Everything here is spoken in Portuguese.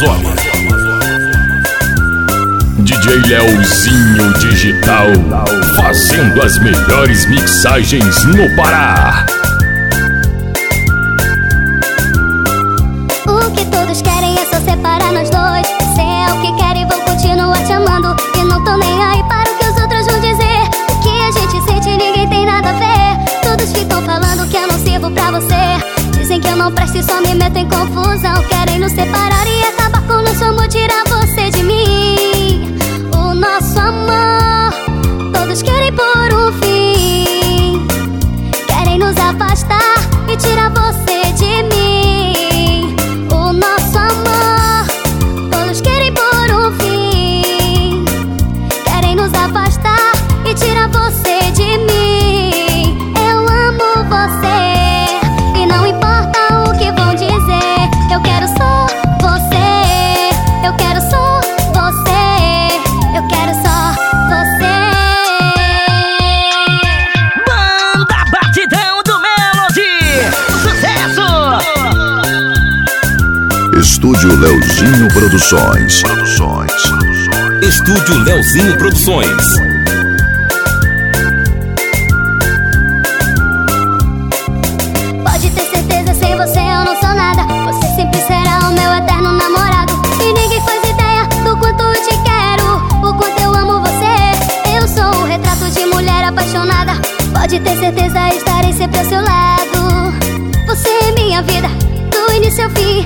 Amazônia. DJ Leozinho Digital, fazendo as melhores mixagens no Pará. O que todos querem é só separar nós dois. Se é o que querem, vão continuar te amando. E não tô nem aí para o que os outros vão dizer. O que a gente sente, ninguém tem nada a ver. Todos ficam falando que eu não sirvo pra você. Dizem que eu não presto e só me meto em confusão. Querem nos separar e até nosso amor, tirar você de mim. O nosso amor, todos querem por um fim. Querem nos afastar e tirar você de mim. O nosso amor, todos querem por um fim. Querem nos afastar e tirar você de mim. Estúdio Leozinho Produções. Produções. Estúdio Leozinho Produções. Pode ter certeza, sem você eu não sou nada. Você sempre será o meu eterno namorado. E ninguém faz ideia do quanto eu te quero, o quanto eu amo você. Eu sou o retrato de mulher apaixonada. Pode ter certeza, estarei sempre ao seu lado. Você é minha vida, do início ao fim,